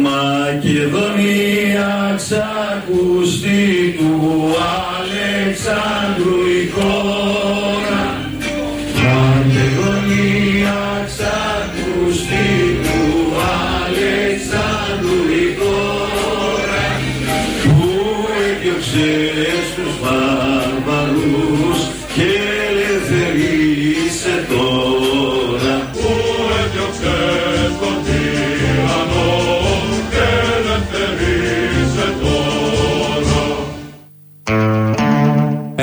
Μακεδονία ξακουστή του Αλεξάνδρου η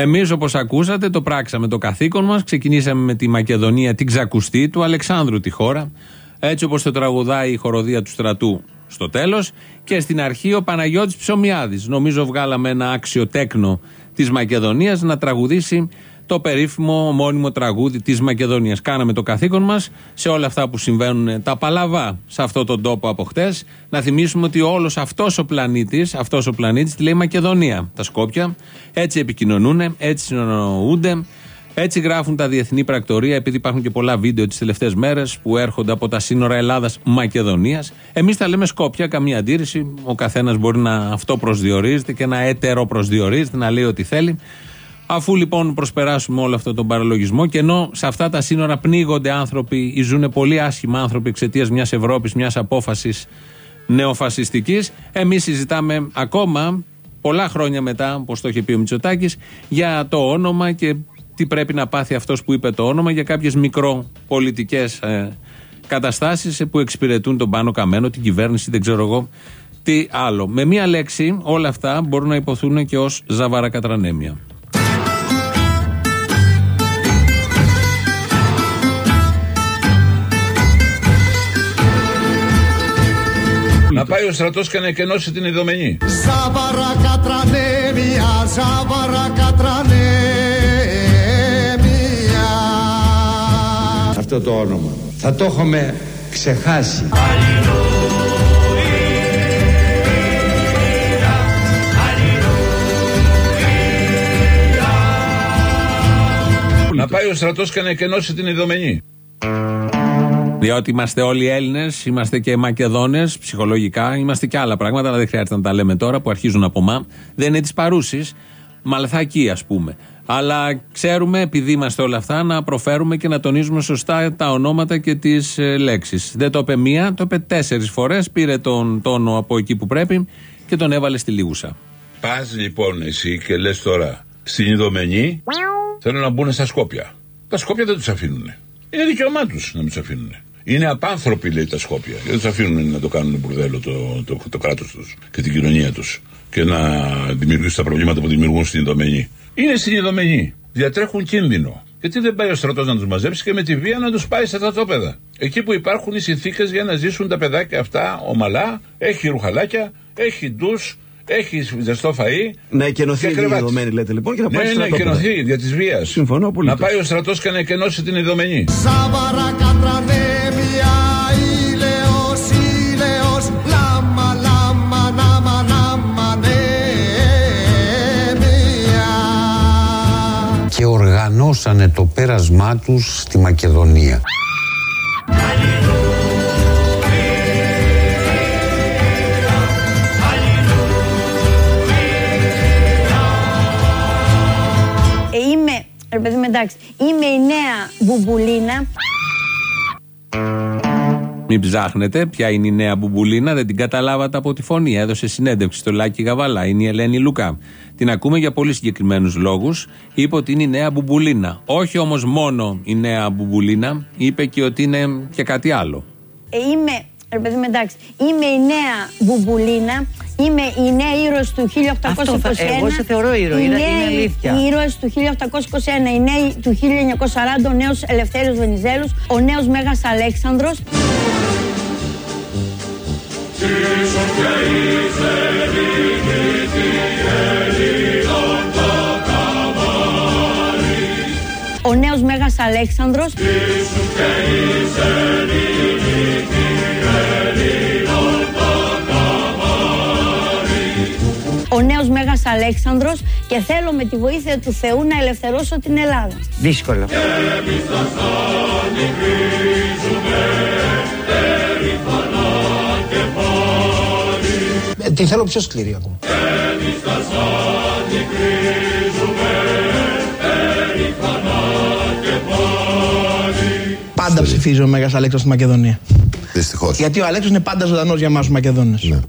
Εμείς, όπως ακούσατε, το πράξαμε το καθήκον μας. Ξεκινήσαμε με τη Μακεδονία, την ξακουστή του Αλεξάνδρου τη χώρα. Έτσι όπως το τραγουδάει η χοροδία του στρατού στο τέλος. Και στην αρχή ο Παναγιώτης Ψωμιάδης. Νομίζω βγάλαμε ένα άξιο τέκνο της Μακεδονίας να τραγουδήσει το περίφημο ομώνυμο τραγούδι της Μακεδονίας. Κάναμε το καθήκον μας σε όλα αυτά που συμβαίνουν τα παλαβά σε αυτόν τον τόπο από χτες. Να θυμίσουμε ότι όλος αυτός ο πλανήτης, αυτός ο πλανήτης τη λέει Μακεδονία. Τα Σκόπια έτσι επικοινωνούν, έτσι συνονοούνται. Έτσι γράφουν τα διεθνή πρακτορία, επειδή υπάρχουν και πολλά βίντεο τις τελευταίες μέρες που έρχονται από τα σύνορα Ελλάδα-Μακεδονία. Εμείς τα λέμε Σκόπια, καμία αντίρρηση. Ο καθένας μπορεί να αυτό προσδιορίζεται και να έτερο προσδιορίζεται, να λέει ό,τι θέλει. Αφού λοιπόν προσπεράσουμε όλο αυτό τον παραλογισμό και ενώ σε αυτά τα σύνορα πνίγονται άνθρωποι ή ζουν πολύ άσχημα άνθρωποι εξαιτίας μιας Ευρώπης, μιας απόφασης νεοφασιστικής, εμείς συζητάμε ακόμα πολλά χρόνια μετά, όπως το είχε πει ο Μητσοτάκης, για το όνομα και τι πρέπει να πάθει αυτός που είπε το όνομα για κάποιες μικροπολιτικές ε, καταστάσεις που εξυπηρετούν τον πάνω καμένο, την κυβέρνηση, δεν ξέρω εγώ τι άλλο. Με μία λέξη, όλα αυτά μπορούν να υποθούν και ως ζαβαρακατρανέμια. Να πάει ο στρατός και να εκενώσει την ειδωμενή. Ζάβαρα κατρανέμια, ζάβαρα κατρανέμια. αυτό το όνομα. Θα το έχουμε ξεχάσει. Να πάει ο στρατός και να εκενώσει την ειδωμενή. Διότι είμαστε όλοι Έλληνες, είμαστε και Μακεδόνες ψυχολογικά, είμαστε και άλλα πράγματα, αλλά δεν χρειάζεται να τα λέμε τώρα που αρχίζουν από μα. Δεν είναι της παρούσης, μαλθακή ας πούμε. Αλλά ξέρουμε, επειδή είμαστε όλα αυτά, να προφέρουμε και να τονίζουμε σωστά τα ονόματα και τις ε, λέξεις. Δεν το είπε μία, το είπε τέσσερις φορές. Πήρε τον τόνο από εκεί που πρέπει και τον έβαλε στη λίγουσα. Πας λοιπόν εσύ και λες τώρα στην ειδωμενή θέλουν να μπουν στα Σκόπια. Τα Σκόπια δεν τους αφήνουν. Είναι δικαίωμά τους να μην τους αφήνουν. Είναι απάνθρωποι, λέει τα Σκόπια. Δεν τους αφήνουν να το κάνουν μπουρδέλο το, το, το, κράτος τους και την κοινωνία τους και να δημιουργήσουν τα προβλήματα που δημιουργούν στην ειδωμενή. Είναι στην ειδωμενή. Διατρέχουν κίνδυνο. Γιατί δεν πάει ο στρατός να τους μαζέψει και με τη βία να τους πάει στα στρατόπεδα. Εκεί που υπάρχουν οι συνθήκες για να ζήσουν τα παιδάκια αυτά ομαλά, έχει ρουχαλάκια, έχει ντους, έχει ζεστό φαΐ. Να εκενωθεί και η κρεβάτι. ειδωμένη, λέτε λοιπόν, και να πάει Ναι, στο να στρατόπεδο. εκενωθεί δια της βίας. Συμφωνώ Να απολύτως. πάει ο στρατός και να εκενώσει την ειδωμενή. Ζάβαρα κατρανέμια, οργανώσανε το πέρασμά τους στη Μακεδονία. Ε, είμαι, ρε παιδί μου, εντάξει, είμαι η νέα μπουμπουλίνα. Μην ψάχνετε ποια είναι η νέα μπουμπουλίνα, δεν την καταλάβατε από τη φωνή. Έδωσε συνέντευξη στο Λάκη Γαβαλά, είναι η Ελένη Λουκά. Την ακούμε για πολύ συγκεκριμένους λόγους. Είπε ότι είναι η νέα μπουμπουλίνα. Όχι όμως μόνο η νέα μπουμπουλίνα, είπε και ότι είναι και κάτι άλλο. Ε, είμαι, ρε παιδί μου, εντάξει, είμαι η νέα μπουμπουλίνα. Είμαι η νέα ήρωας του 1821. Αυτό θα- εγώ σε θεωρώ ήρωα, Οι είναι- νέοι είναι αλήθεια. ήρωες του 1821, οι νέοι του 1940, ο νέος Ελευθέριος Βενιζέλος, ο νέος Μέγας Αλέξανδρος. Ο νέος Μέγας Αλέξανδρος. Ο νέος Μέγας Αλέξανδρος και θέλω με τη βοήθεια του Θεού να ελευθερώσω την Ελλάδα. Δύσκολο. Τι θέλω πιο σκληρή ακόμα. Πάντα ψηφίζω ο Μέγας Αλέξανδρος στη Μακεδονία. Δυστυχώς. Γιατί ο Αλέξανδρος είναι πάντα ζωντανός για εμάς τους Μακεδόνες. Ναι.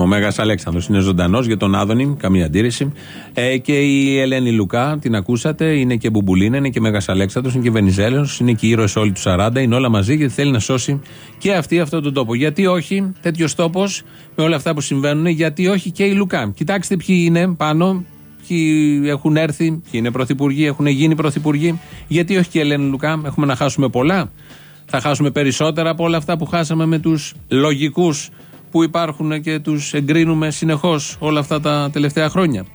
Ο Μέγας Αλέξανδρος είναι ζωντανός για τον Άδωνη, καμία αντίρρηση. Ε, και η Ελένη Λουκά, την ακούσατε, είναι και Μπουμπουλίνα, είναι και Μέγας Αλέξανδρος, είναι και Βενιζέλος, είναι και ήρωες όλοι τους 40, είναι όλα μαζί γιατί θέλει να σώσει και αυτή αυτόν τον τόπο. Γιατί όχι τέτοιος τόπος με όλα αυτά που συμβαίνουν, γιατί όχι και η Λουκά. Κοιτάξτε ποιοι είναι πάνω, ποιοι έχουν έρθει, ποιοι είναι πρωθυπουργοί, έχουν γίνει πρωθυπουργοί. Γιατί όχι και η Ελένη Λουκά, έχουμε να χάσουμε πολλά. Θα χάσουμε περισσότερα από όλα αυτά που χάσαμε με τους λογικούς που υπάρχουν και τους εγκρίνουμε συνεχώς όλα αυτά τα τελευταία χρόνια.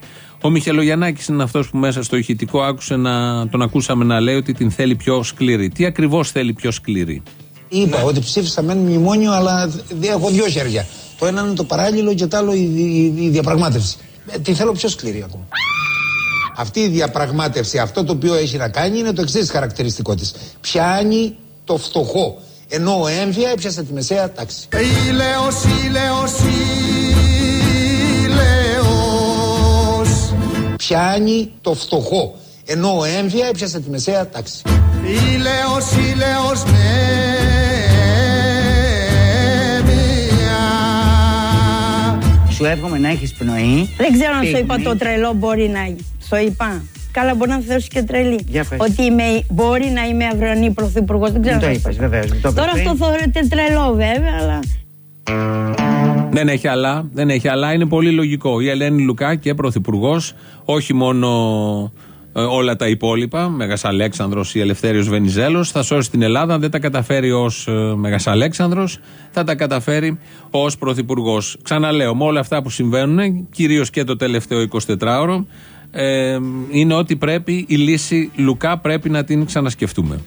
Ο Μιχελογιαννάκης είναι αυτός που μέσα στο ηχητικό άκουσε να, τον ακούσαμε να λέει ότι την θέλει πιο σκληρή. Τι ακριβώς θέλει πιο σκληρή; Είπα ότι ψήφισα μεν μνημόνιο, αλλά δεν έχω δυο χέρια. Το ένα είναι το παράλληλο και το άλλο η, η- η διαπραγμάτευση. Ε, τη θέλω πιο σκληρή ακόμα. Αυτή η διαπραγμάτευση, αυτό το οποίο έχει να κάνει είναι το εξής χαρακτηριστικό της. Πιάνει το φτωχό. Ενώ ο έμφυα έπιασε τη μεσαία τάξη. Ήλαιος, ήλαιος, ήλαιος Πιάνει το φτωχό. Ενώ ο έμφυα έπιασε τη μεσαία τάξη. Ήλαιος, ήλαιος, νέμια Σου εύχομαι να έχεις πνοή. Δεν ξέρω αν σου είπα πυγμή. το τρελό μπορεί να Στο είπα. Καλά, μπορεί να θεωρήσει και τρελή. Για πες. Ότι είμαι, μπορεί να είμαι αυριανή πρωθυπουργός. Δεν ξέρω. Μην το αν είπες, σου βεβαίως, μην το είπες Τώρα πριν. αυτό θεωρείται τρελό, βέβαια, αλλά. Δεν έχει αλλά, δεν έχει αλλά, είναι πολύ λογικό. Η Ελένη Λουκά και πρωθυπουργός, όχι μόνο ε, όλα τα υπόλοιπα, Μέγας Αλέξανδρος ή Ελευθέριος Βενιζέλος, θα σώσει την Ελλάδα. Αν δεν τα καταφέρει ως Μέγας Αλέξανδρος, θα τα καταφέρει ως πρωθυπουργός. Ξαναλέω, με όλα αυτά που συμβαίνουν, κυρίως και το τελευταίο 24ωρο, ε, είναι ότι πρέπει η λύση Λουκά πρέπει να την ξανασκεφτούμε.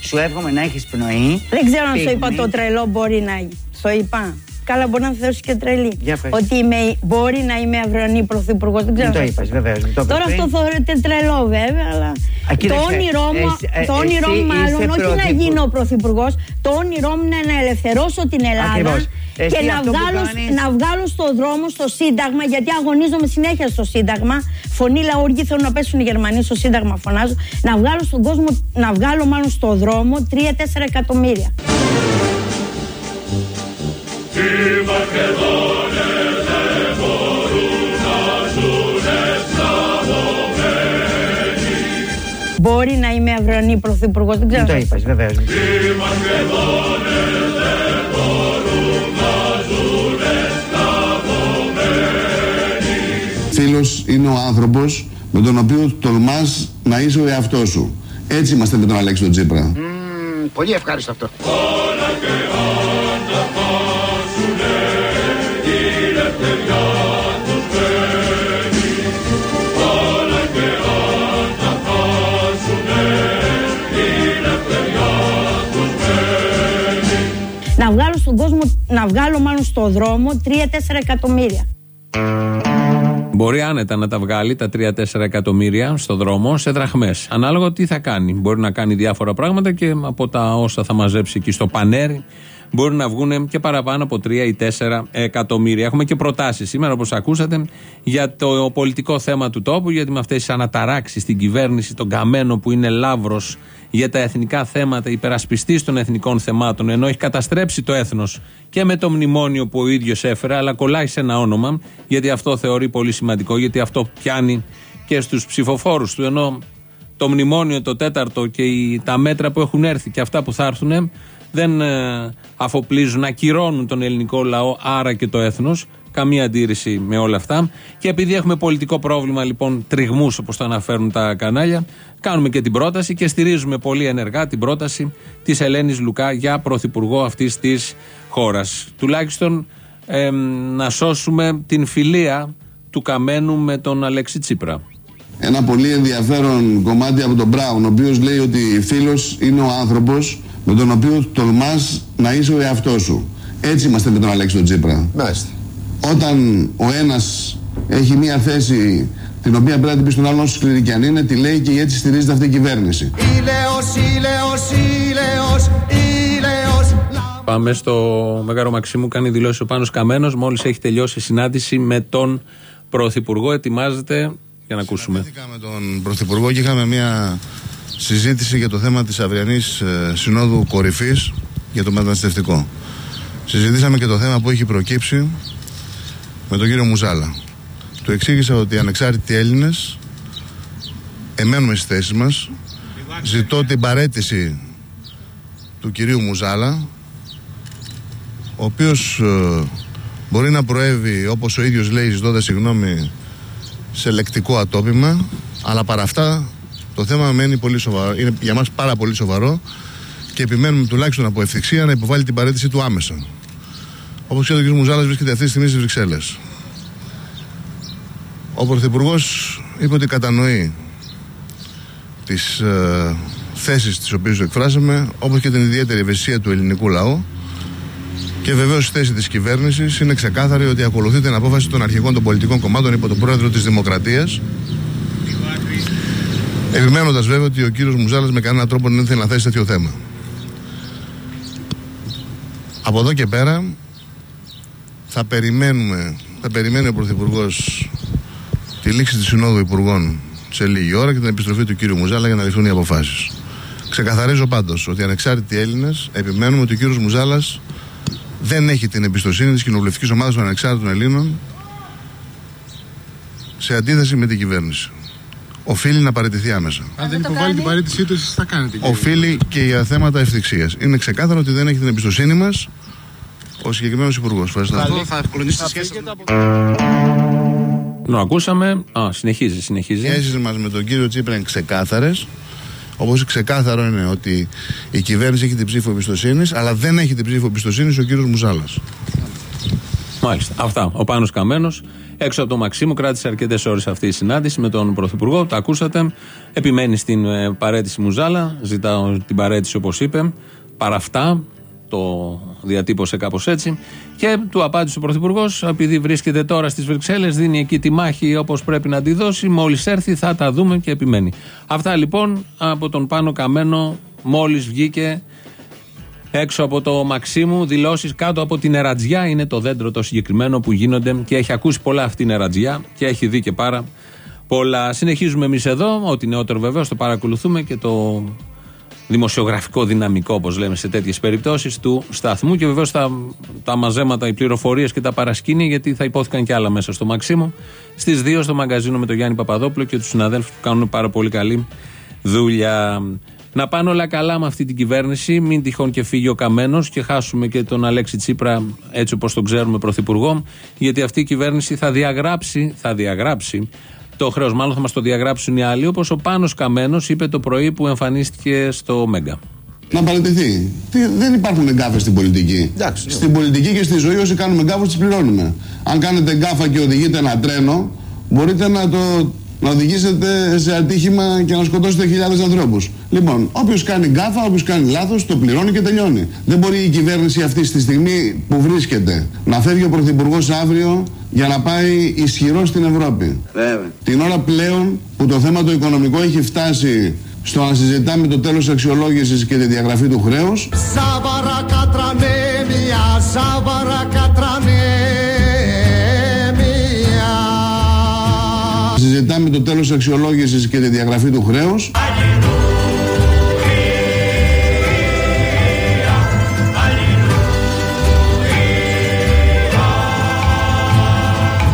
Σου εύχομαι να έχεις πνοή. Δεν ξέρω αν σου είπα πυγμή. το τρελό μπορεί να Στο είπα. Καλά, μπορεί να θεωρήσει και τρελή. Για πες. Ότι είμαι, μπορεί να είμαι αυριανή πρωθυπουργός. Δεν ξέρω. Μην το αν σου είπες, βεβαίως, μην το είπες Τώρα πριν. αυτό θεωρείται τρελό, βέβαια, αλλά. Α, το κοίταξε, όνειρό μου, εσύ- ε, το όνειρό εσύ μου μάλλον, είσαι όχι να πρωθυπουργός. γίνω πρωθυπουργός, το όνειρό μου είναι να ελευθερώσω την Ελλάδα Ακριβώς. Εσύ και να αυτό που βγάλω, κάνεις- να βγάλω στο δρόμο, στο Σύνταγμα, γιατί αγωνίζομαι συνέχεια στο Σύνταγμα. Φωνή λαούργη, θέλουν να πέσουν οι Γερμανοί στο Σύνταγμα, φωνάζω. Να βγάλω στον κόσμο, να βγάλω μάλλον στο δρόμο 3-4 εκατομμύρια. Μπορεί να είμαι αυριανή πρωθυπουργός, δεν ξέρω. Μην το αν σου είπες, βεβαίως. μην το είπες. Οι Μακεδόνες δεν μπορούν να ζουνε σκλαβωμένοι. Φίλος είναι ο άνθρωπος με τον οποίο τολμάς να είσαι ο εαυτός σου. Έτσι είμαστε με τον Αλέξη τον Τσίπρα. Πολύ ευχάριστο αυτό. Να βγάλω μάλλον στο δρόμο 3-4 εκατομμύρια. Μπορεί άνετα να τα βγάλει τα 3-4 εκατομμύρια στο δρόμο σε δραχμές. Ανάλογα τι θα κάνει. Μπορεί να κάνει διάφορα πράγματα και από τα όσα θα μαζέψει εκεί στο πανέρι μπορεί να βγουν και παραπάνω από 3 ή 4 εκατομμύρια. Έχουμε και προτάσεις σήμερα, όπως ακούσατε, για το πολιτικό θέμα του τόπου, γιατί με αυτές τις αναταράξεις στην κυβέρνηση, τον καμένο που είναι λαύρος για τα εθνικά θέματα, υπερασπιστή των εθνικών θεμάτων, ενώ έχει καταστρέψει το έθνος και με το μνημόνιο που ο ίδιος έφερε, αλλά κολλάει σε ένα όνομα, γιατί αυτό θεωρεί πολύ σημαντικό, γιατί αυτό πιάνει και στους ψηφοφόρους του. Ενώ το μνημόνιο, το τέταρτο και οι, τα μέτρα που έχουν έρθει και αυτά που θα έρθουν δεν ε, αφοπλίζουν, ακυρώνουν τον ελληνικό λαό, άρα και το έθνος. Καμία αντίρρηση με όλα αυτά. Και επειδή έχουμε πολιτικό πρόβλημα, λοιπόν, τριγμούς όπως το αναφέρουν τα κανάλια, κάνουμε και την πρόταση και στηρίζουμε πολύ ενεργά την πρόταση της Ελένης Λουκά για πρωθυπουργό αυτής της χώρας. Τουλάχιστον ε, να σώσουμε την φιλία του Καμένου με τον Αλέξη Τσίπρα. Ένα πολύ ενδιαφέρον κομμάτι από τον Μπράουν, ο οποίος λέει ότι φίλος είναι ο άνθρωπος με τον οποίο τολμάς να είσαι ο εαυτός σου. Έτσι είμαστε με τον Αλέξη τον Τσίπρα. Μάλιστα. Όταν ο ένας έχει μία θέση την οποία πρέπει να την πει στον άλλον όσο σκληρή και αν είναι, τη λέει και έτσι στηρίζεται αυτή η κυβέρνηση. Ήλαιος, ήλαιος, ήλαιος, ήλαιος λα- Πάμε στο Μέγαρο Μαξίμου. Κάνει δηλώσεις ο Πάνος Καμένος Μόλις έχει τελειώσει η συνάντηση με τον Πρωθυπουργό. Ετοιμάζεται για να ακούσουμε. Συναντήθηκα με τον Πρωθυπουργό και είχαμε μια συζήτηση για το θέμα της αυριανής ε, Συνόδου Κορυφής για το μεταναστευτικό. Συζητήσαμε και το θέμα που έχει προκύψει με τον κύριο Μουζάλα. Του εξήγησα ότι οι ανεξάρτητοι Έλληνες εμένουμε στις θέσεις μας. Ζητώ την παρέτηση του κυρίου Μουζάλα ο οποίος ε, μπορεί να προέβει όπως ο ίδιος λέει ζητώντας συγγνώμη σε λεκτικό ατόπιμα αλλά παρά αυτά το θέμα μένει πολύ σοβαρό, είναι για μας πάρα πολύ σοβαρό και επιμένουμε τουλάχιστον από ευθυξία να υποβάλει την παρέτηση του άμεσα. Όπως ξέρετε ο κ. Μουζάλας βρίσκεται αυτή τη στιγμή στις Βρυξέλλες. Ο Πρωθυπουργός είπε ότι κατανοεί τις ε, θέσεις τις οποίες εκφράσαμε όπως και την ιδιαίτερη ευαισθησία του ελληνικού λαού και βεβαίως η θέση της κυβέρνησης είναι ξεκάθαρη ότι ακολουθεί την απόφαση των αρχικών των πολιτικών κομμάτων υπό τον πρόεδρο της Δημοκρατίας. Επιμένοντας βέβαια ότι ο κύριο Μουζάλας με κανέναν τρόπο δεν ήθελε να θέσει τέτοιο θέμα. Από εδώ και πέρα θα περιμένουμε, θα περιμένει ο Πρωθυπουργός τη λήξη της Συνόδου Υπουργών σε λίγη ώρα και την επιστροφή του κύριου Μουζάλα για να ληφθούν οι αποφάσεις. Ξεκαθαρίζω πάντως ότι οι ανεξάρτητοι Έλληνες επιμένουμε ότι ο κύριος Μουζάλας δεν έχει την εμπιστοσύνη της κοινοβουλευτικής ομάδας των ανεξάρτητων Ελλήνων σε αντίθεση με την κυβέρνηση. Οφείλει να παραιτηθεί άμεσα. Αν δεν υποβάλει την παρέτησή του, εσείς θα κάνετε. κύριε. Οφείλει και για θέματα ευθυξίας. Είναι ξεκάθαρο ότι δεν έχει την εμπιστοσύνη μας ο συγκεκριμένος υπουργός. Ευχαριστώ. Αυτό θα ευκολυνήσει τη σχέση. Το ακούσαμε. Α, συνεχίζει, συνεχίζει. Οι σχέσεις μας με τον κύριο Τσίπρα είναι ξεκάθαρες. Όπως ξεκάθαρο είναι ότι η κυβέρνηση έχει την ψήφο εμπιστοσύνης, αλλά δεν έχει την ψήφο εμπιστοσύνης ο κύριος Μουζάλας. Μάλιστα. Αυτά. Ο Πάνος Καμένος έξω από το Μαξίμου κράτησε αρκετές ώρες αυτή η συνάντηση με τον Πρωθυπουργό. Τα ακούσατε. Επιμένει στην ε, παρέτηση Μουζάλα. Ζητάω την παρέτηση όπως είπε. Παρά αυτά, το διατύπωσε κάπως έτσι. Και του απάντησε ο Πρωθυπουργός, επειδή βρίσκεται τώρα στις Βρυξέλλες, δίνει εκεί τη μάχη όπως πρέπει να τη δώσει. Μόλις έρθει θα τα δούμε και επιμένει. Αυτά λοιπόν από τον Πάνο Καμένο, μόλις βγήκε έξω από το Μαξίμου, δηλώσεις κάτω από την Ερατζιά. Είναι το δέντρο το συγκεκριμένο που γίνονται και έχει ακούσει πολλά αυτή την Ερατζιά και έχει δει και πάρα πολλά. Συνεχίζουμε εμείς εδώ, ό,τι νεότερο βεβαίως το παρακολουθούμε και το δημοσιογραφικό δυναμικό, όπως λέμε σε τέτοιες περιπτώσεις, του σταθμού και βεβαίως τα, τα μαζέματα, οι πληροφορίες και τα παρασκήνια, γιατί θα υπόθηκαν και άλλα μέσα στο Μαξίμου. Στις 2 στο μαγκαζίνο με τον Γιάννη Παπαδόπουλο και τους συναδέλφους που κάνουν πάρα πολύ καλή δουλειά. Να πάνε όλα καλά με αυτή την κυβέρνηση, μην τυχόν και φύγει ο Καμένος και χάσουμε και τον Αλέξη Τσίπρα έτσι όπως τον ξέρουμε πρωθυπουργό, γιατί αυτή η κυβέρνηση θα διαγράψει, θα διαγράψει το χρέος. Μάλλον θα μας το διαγράψουν οι άλλοι, όπως ο Πάνος Καμένος είπε το πρωί που εμφανίστηκε στο Μέγκα. Να παραιτηθεί. Τι, δεν υπάρχουν γκάφες στην πολιτική. στην πολιτική και στη ζωή, όσοι κάνουμε γκάφες, τις πληρώνουμε. Αν κάνετε γκάφα και οδηγείτε ένα τρένο, μπορείτε να το να οδηγήσετε σε ατύχημα και να σκοτώσετε χιλιάδες ανθρώπους. Λοιπόν, όποιος κάνει γκάφα, όποιος κάνει λάθος, το πληρώνει και τελειώνει. Δεν μπορεί η κυβέρνηση αυτή τη στιγμή που βρίσκεται να φεύγει ο Πρωθυπουργός αύριο για να πάει ισχυρό στην Ευρώπη. Βέβαια. Την ώρα πλέον που το θέμα το οικονομικό έχει φτάσει στο να συζητάμε το τέλος αξιολόγησης και τη διαγραφή του χρέους Ζάβαρα κατρανέμια, ζάβαρα συζητάμε το τέλος αξιολόγησης και τη διαγραφή του χρέους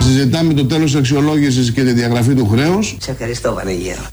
συζητάμε το τέλος αξιολόγησης και τη διαγραφή του χρέους Σε ευχαριστώ Βανεγέρο.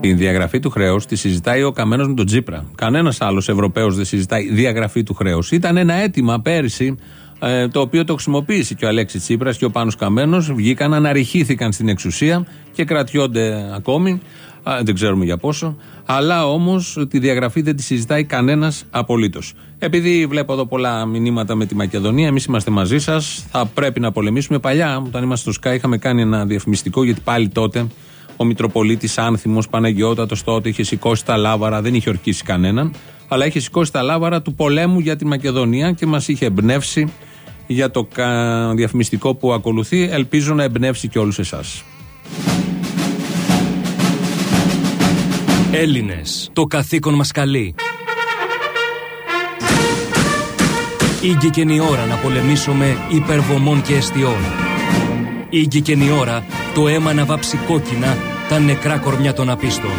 Η διαγραφή του χρέους τη συζητάει ο Καμένος με τον Τζίπρα. Κανένας άλλος Ευρωπαίος δεν συζητάει διαγραφή του χρέους. Ήταν ένα αίτημα πέρυσι ε, το οποίο το χρησιμοποίησε και ο Αλέξης Τσίπρας και ο Πάνος Καμένος. Βγήκαν, αναρριχήθηκαν στην εξουσία και κρατιόνται ακόμη. Α, δεν ξέρουμε για πόσο. Αλλά όμως τη διαγραφή δεν τη συζητάει κανένας απολύτως. Επειδή βλέπω εδώ πολλά μηνύματα με τη Μακεδονία, εμείς είμαστε μαζί σας. Θα πρέπει να πολεμήσουμε. Παλιά, όταν ήμασταν στο ΣΚΑ, είχαμε κάνει ένα διαφημιστικό γιατί πάλι τότε ο Μητροπολίτης Άνθιμος Παναγιώτατος τότε είχε σηκώσει τα λάβαρα, δεν είχε ορκίσει κανέναν, αλλά είχε σηκώσει τα λάβαρα του πολέμου για τη Μακεδονία και μας είχε εμπνεύσει για το κα- διαφημιστικό που ακολουθεί. Ελπίζω να εμπνεύσει και όλους εσάς. Έλληνες, το καθήκον μας καλεί. Ήγηκε η ώρα να πολεμήσουμε υπερβομών και αιστιών. Ήγηκε η ώρα το αίμα να βάψει κόκκινα τα νεκρά κορμιά των απίστων.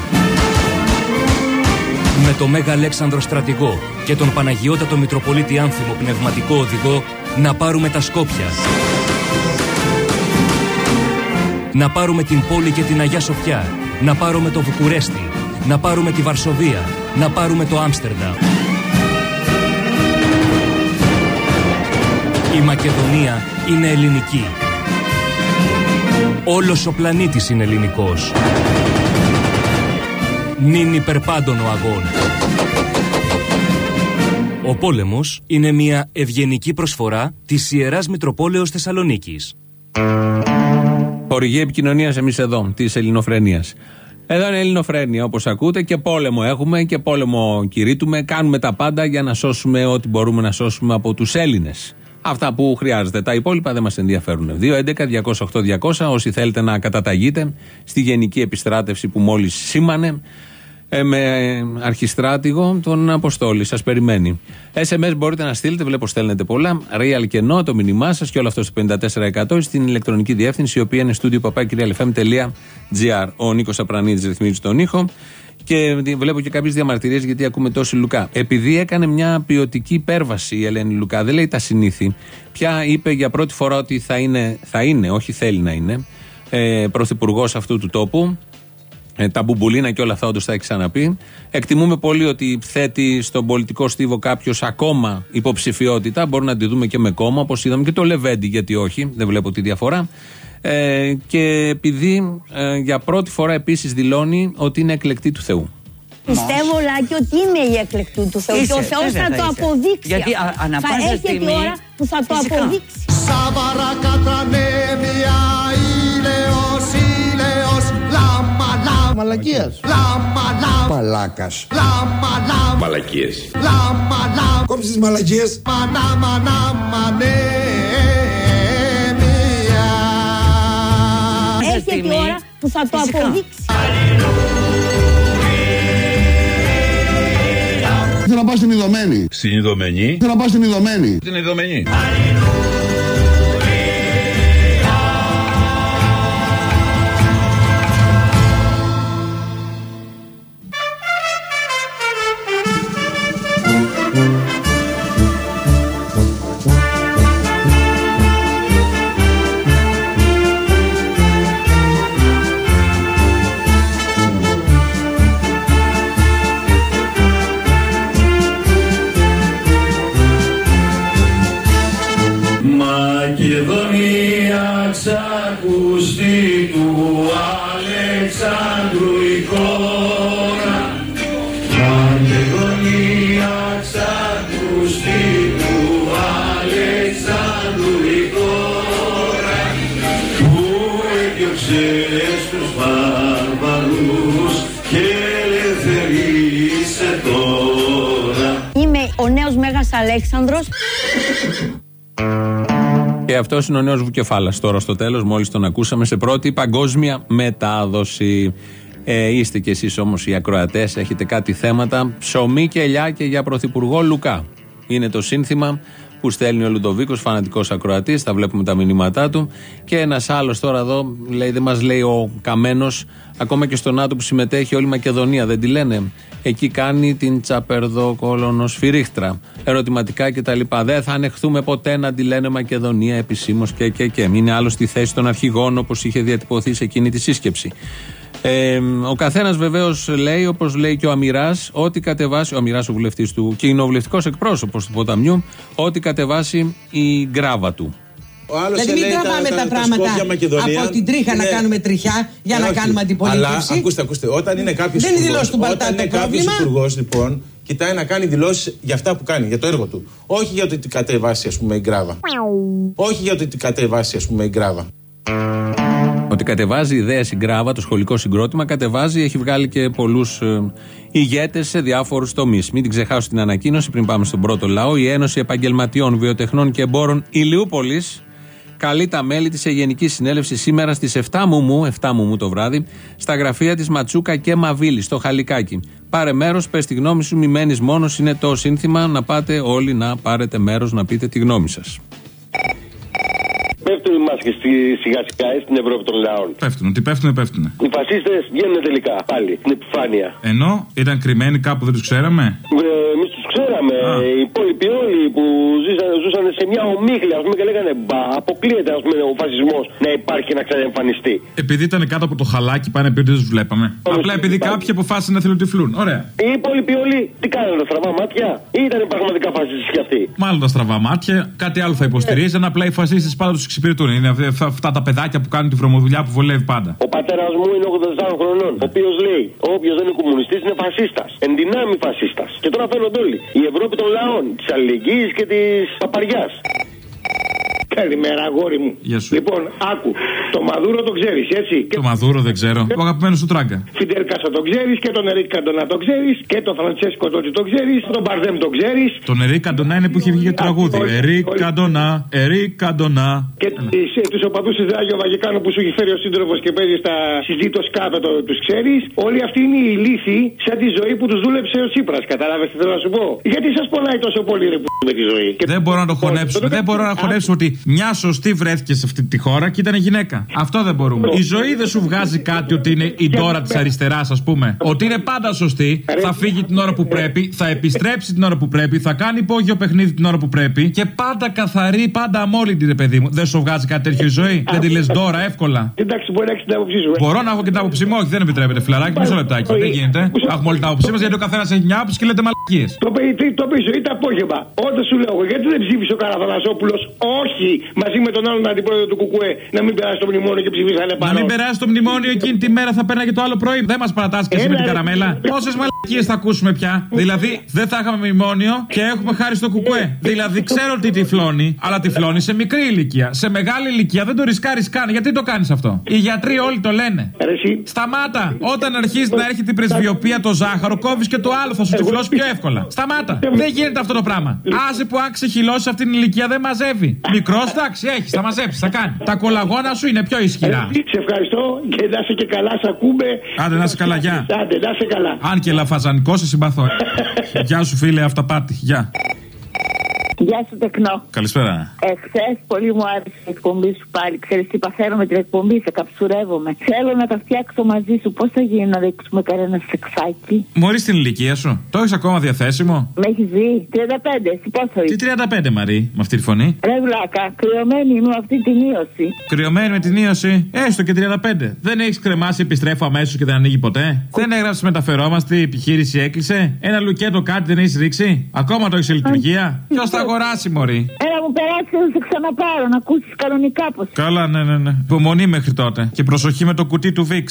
Με το Μέγα Αλέξανδρο στρατηγό και τον Παναγιώτατο Μητροπολίτη Άνθιμο πνευματικό οδηγό να πάρουμε τα Σκόπια. Να πάρουμε την πόλη και την Αγιά Σοφιά. Να πάρουμε το Βουκουρέστι. Να πάρουμε τη Βαρσοβία. Να πάρουμε το Άμστερνταμ. Η Μακεδονία είναι ελληνική. Όλος ο πλανήτης είναι ελληνικός. Νυν υπερπάντων ο αγών. Ο πόλεμος είναι μια ευγενική προσφορά της Ιεράς Μητροπόλεως Θεσσαλονίκης. Χορηγή επικοινωνίας εμείς εδώ, της Ελληνοφρενεία. Εδώ είναι Ελληνοφρένεια, όπως ακούτε, και πόλεμο έχουμε και πόλεμο κηρύττουμε. Κάνουμε τα πάντα για να σώσουμε ό,τι μπορούμε να σώσουμε από τους Έλληνες. Αυτά που χρειάζεται. Τα υπόλοιπα δεν μας ενδιαφέρουν. 2.11.208.200 όσοι θέλετε να καταταγείτε στη γενική επιστράτευση που μόλις σήμανε ε, με αρχιστράτηγο τον Αποστόλη. Σας περιμένει. SMS μπορείτε να στείλετε, βλέπω στέλνετε πολλά. Real και no, το μήνυμά σας και όλο αυτό στο 54% στην ηλεκτρονική διεύθυνση, η οποία είναι studio papakirialfm.gr. Ο Νίκος Απρανίδης ρυθμίζει τον ήχο. Και βλέπω και κάποιες διαμαρτυρίες γιατί ακούμε τόση Λουκά. Επειδή έκανε μια ποιοτική υπέρβαση η Ελένη Λουκά, δεν λέει τα συνήθη. Πια είπε για πρώτη φορά ότι θα είναι, θα είναι όχι θέλει να είναι, ε, πρωθυπουργός αυτού του τόπου. Ε, τα μπουμπουλίνα και όλα αυτά όντως τα έχει ξαναπεί. Εκτιμούμε πολύ ότι θέτει στον πολιτικό στίβο κάποιος ακόμα υποψηφιότητα. Μπορούμε να τη δούμε και με κόμμα, όπως είδαμε και το Λεβέντι, γιατί όχι, δεν βλέπω τη διαφορά. Ε, και επειδή ε, για πρώτη φορά επίσης δηλώνει ότι είναι εκλεκτή του Θεού. Πιστεύω, Λάκη, ότι είμαι η εκλεκτού του Θεού. Είσαι, και ο Θεός βέβαια θα θα το είσαι. αποδείξει. Γιατί α- ανα θα πάσα έρχεται η στιγμή- ώρα που θα το Φυσικά. αποδείξει. Σαβαρά κατρανέμια, ήλαιος, ήλαιος, λάμα, λάμα. Μαλακίας. Λάμα, λάμα. Μαλάκας. Λάμα, λάμα. Μαλακίες. Λάμα, λάμα. Κόψεις τις μαλακίες. Μανά, μανά, μανέμια. Έρχεται η στιγμή- ώρα που θα το Φυσικά. αποδείξει. Θέλω να πάω στην Ιδωμένη. Στην Ιδωμένη. Θέλω να πάω στην Ιδωμένη. Την Ιδωμένη. Και αυτός είναι ο νέος Βουκεφάλας τώρα στο τέλος, μόλις τον ακούσαμε σε πρώτη παγκόσμια μετάδοση. Ε, είστε κι εσείς όμως οι ακροατές, έχετε κάτι θέματα. Ψωμί και ελιά και για πρωθυπουργό Λουκά. Είναι το σύνθημα που στέλνει ο Λουντοβίκος, φανατικός ακροατής. Θα βλέπουμε τα μηνύματά του. Και ένας άλλος τώρα εδώ, λέει, δεν μας λέει ο Καμένος, ακόμα και στο ΝΑΤΟ που συμμετέχει όλη η Μακεδονία, δεν τη λένε. Εκεί κάνει την τσαπερδοκόλωνο σφυρίχτρα. Ερωτηματικά κτλ. Δεν θα ανεχθούμε ποτέ να τη λένε Μακεδονία επισήμως και, και, και. Είναι άλλο στη θέση των αρχηγών όπως είχε διατυπωθεί σε εκείνη τη σύσκεψη. Ε, ο καθένας βεβαίως λέει, όπως λέει και ο Αμυράς, ότι κατεβάσει, ο Αμυράς ο βουλευτής του, κοινοβουλευτικός εκπρόσωπος του ποταμιού, ότι κατεβάσει η γκράβα του. Ο άλλος Δηλαδή μην λέει τραβάμε τα, τα πράγματα Σκόπια Μακεδονία. από την τρίχα να Ναι. κάνουμε τριχιά για Ε, να όχι. κάνουμε αντιπολίτευση. Αλλά ακούστε, ακούστε, όταν είναι κάποιος Δεν είναι δηλώσει του Μπαλτά όταν το είναι κάποιος πρόβλημα. υπουργός, λοιπόν, κοιτάει να κάνει δηλώσεις για αυτά που κάνει, για το έργο του. Όχι για το ότι κατεβάσει, ας πούμε, η γκράβα. Όχι για το ότι κατεβάσει, ας πούμε, η γκράβα. Ότι κατεβάζει ιδέε η γκράβα, το σχολικό συγκρότημα, κατεβάζει, έχει βγάλει και πολλούς ε, ηγέτες σε διάφορους τομείς. Μην την ξεχάσω την ανακοίνωση πριν πάμε στον πρώτο λαό. Η Ένωση Επαγγελματιών Βιοτεχνών και Εμπόρων Ηλιούπολης καλεί τα μέλη της Εγενική Συνέλευση σήμερα στις 7 Μουμού, 7 Μουμού το βράδυ, στα γραφεία της Ματσούκα και Μαβίλη, στο Χαλικάκι. Πάρε μέρος, πες τη γνώμη σου, μη μένεις μόνος. Είναι το σύνθημα να πάτε όλοι να πάρετε μέρος να πείτε τη γνώμη σας. Πέφτουν οι μάσκες σιγά σιγά ε, στην Ευρώπη των λαών. Πέφτουνε, τι πέφτουνε, πέφτουνε. Οι φασίστες βγαίνουν τελικά πάλι στην επιφάνεια. Ενώ ήταν κρυμμένοι κάπου δεν τους ξέραμε; Εμείς τους ξέραμε. Οι υπόλοιποι όλοι που ζήσαν, ζούσαν σε μια ομίχλη, ας πούμε, και λέγανε Μπα, αποκλείεται ας πούμε, ο φασισμός να υπάρχει και να ξαναεμφανιστεί. Επειδή ήταν κάτω από το χαλάκι, πάνε πει ότι δεν τους βλέπαμε. Απλά επειδή κάποιοι αποφάσισαν να θελοτυφλούν. Ωραία. Οι υπόλοιποι όλοι τι κάνανε, τα στραβά μάτια ή ήταν πραγματικά φασίστες κι αυτοί; Μάλλον τα στραβά μάτια, κάτι άλλο θα υποστηρίζαν. Απλά οι φασίστες πάντα τους εξυπηρετούν. Είναι αυτά- αυτά τα παιδάκια που κάνουν τη βρωμοδουλειά που βολεύει πάντα. Ο πατέρας μου είναι 84 χρονών, ο οποίος λέει: Όποιος δεν είναι κομμουνιστής είναι φασίστας. Εν δυνάμει φασίστας. Και τώρα φαίνονται όλοι. Η Ευρώπη των λαών, της αλληλεγγύης και της παπαριάς. Καλημέρα, αγόρι μου. Γεια σου. Λοιπόν, άκου. Το Μαδούρο το ξέρεις, έτσι; Και Το Μαδούρο δεν ξέρω. Ο αγαπημένος του τράγκα. Φιντέλ Κάστρο το ξέρεις και τον Ερίκ Καντονά το ξέρεις και τον Φραντσέσκο Τότι το ξέρεις. Τον Μπαρδέμ το ξέρεις. Τον Ερή Καντονά είναι που είχε βγει για το τραγούδι. Ερή Καντονά, Ερή Καντονά. Και τους οπαδούς της Ράγιο Βαγεκάνου που σου έχει φέρει ο σύντροφος και παίζει στα συζήτω κάτω τους ξέρεις. Όλοι αυτοί είναι οι ηλίθιοι σαν τη ζωή που τους δούλεψε ο Τσίπρας. Κατάλαβες τι θέλω να σου πω; Γιατί σας πονάει τόσο πολύ ρε που με τη ζωή; Και Δεν μπορώ να το χωνέψουμε. Δεν μπορώ να χωνέψουμε ότι μια σωστή βρέθηκε σε αυτή τη χώρα και ήταν γυναίκα. Αυτό δεν μπορούμε. Η ζωή δεν σου βγάζει κάτι ότι είναι η τώρα της αριστεράς, ας πούμε. Ότι είναι πάντα σωστή. Θα φύγει την ώρα που πρέπει, θα επιστρέψει την ώρα που πρέπει, θα κάνει υπόγειο παιχνίδι την ώρα που πρέπει και πάντα καθαρή, πάντα αμόλυντη, ρε παιδί μου. Δεν σου βγάζει κάτι τέτοιο η ζωή; Δεν τη λες τώρα εύκολα. Εντάξει, μπορεί να έχεις την άποψή σου. ε. Μπορώ να έχω και την άποψή μου, όχι, δεν επιτρέπεται, φιλαράκι. Μισό λεπτάκι. Δεν γίνεται. Έχουμε όλη την άποψή μας γιατί ο καθένας έχει μια άποψη και λέτε μαλακίες. Το πει το πει ζωή το απόγευμα. Όταν σου λέω εγώ, γιατί δεν ψήφισε ο Καραθανασόπουλος, όχι μαζί με τον άλλον αντιπρόεδρο του Κουκουέ, να μην περάσει το μνημόνιο και ψηφίσανε πάνω. Να μην περάσει το μνημόνιο εκείνη τη μέρα θα παίρναγε το άλλο πρωί. Δεν μα παρατάσσει και εσύ με την καραμέλα. Πόσε μαλακίε θα ακούσουμε πια. Δηλαδή δεν θα είχαμε μνημόνιο και έχουμε χάρη στο κουκουέ. Δηλαδή ξέρω ότι τυφλώνει, αλλά τυφλώνει σε μικρή ηλικία. Σε μεγάλη ηλικία δεν το ρισκάρει καν. Γιατί το κάνει αυτό. Οι γιατροί όλοι το λένε. Σταμάτα. Όταν αρχίζει να έρχεται η πρεσβειοποία το ζάχαρο, κόβει και το άλλο. Θα σου τυφλώσει πιο εύκολα. Σταμάτα. Δεν γίνεται αυτό το πράγμα. Άσε που αν ξεχυλώσει αυτήν την ηλικία δεν μαζεύει. Μικρό, εντάξει, έχεις, θα μαζέψεις, θα κάνει. Τα κολαγόνα σου είναι πιο ισχυρά. Σε ευχαριστώ και να είσαι και καλά, σ' ακούμε. Άντε να είσαι καλά, γεια. Άντε, να είσαι καλά. Αν και λαφαζανικό, σε συμπαθώ. Γεια σου, φίλε, αυταπάτη. Γεια. Γεια σου, τεκνό. Καλησπέρα. Εχθέ πολύ μου άρεσε η εκπομπή σου πάλι. Ξέρεις τι παθαίνω με την εκπομπή, σε καψουρεύομαι. Θέλω να τα φτιάξω μαζί σου. Πώς θα γίνει να δείξουμε κανένα σεξάκι; Μωρή στην ηλικία σου. Το έχεις ακόμα διαθέσιμο; Με έχεις δει; 35, εσύ πόσο Τι είσαι; 35 Μαρή, με αυτή τη φωνή; Ρε βλάκα, κρυωμένη είμαι με αυτή την ίωση. Κρυωμένη με την ίωση. Έστω και 35. Δεν έχεις κρεμάσει, επιστρέφω αμέσως και δεν ανοίγει ποτέ; Δεν έγραψες μεταφερόμαστε, η επιχείρηση έκλεισε; Ένα λουκέτο κάτι δεν έχεις ρίξει; Ακόμα το έχεις σε λειτουργία; Ποιος θα αγοράσει, Μωρή. Έλα μου περάσει και θα σε ξαναπάρω να ακούσεις κανονικά πώς. Καλά, ναι, ναι, ναι. Υπομονή μέχρι τότε. Και προσοχή με το κουτί του Vix.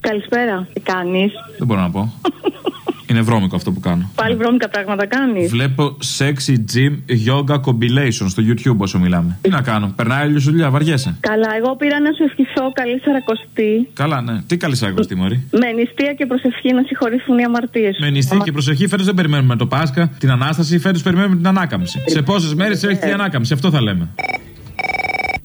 Καλησπέρα. Τι κάνεις; Δεν μπορώ να πω. Είναι βρώμικο αυτό που κάνω. Πάλι βρώμικα πράγματα κάνεις. Βλέπω sexy gym yoga combination στο YouTube όσο μιλάμε. Τι να κάνω, περνάει αλλιώ δουλειά, βαριέσαι. Καλά, εγώ πήρα να σου ευχηθώ καλή σαρακοστή. Καλά, ναι. Τι καλή σάκοστη, Μωρή. Με νηστεία και προσευχή να συγχωρήσουν οι αμαρτίες σου. Με νηστεία και προσοχή, φέτος δεν περιμένουμε το Πάσχα, την ανάσταση, φέτος περιμένουμε την ανάκαμψη. Σε πόσες μέρες έρχεται η ανάκαμψη, αυτό θα λέμε.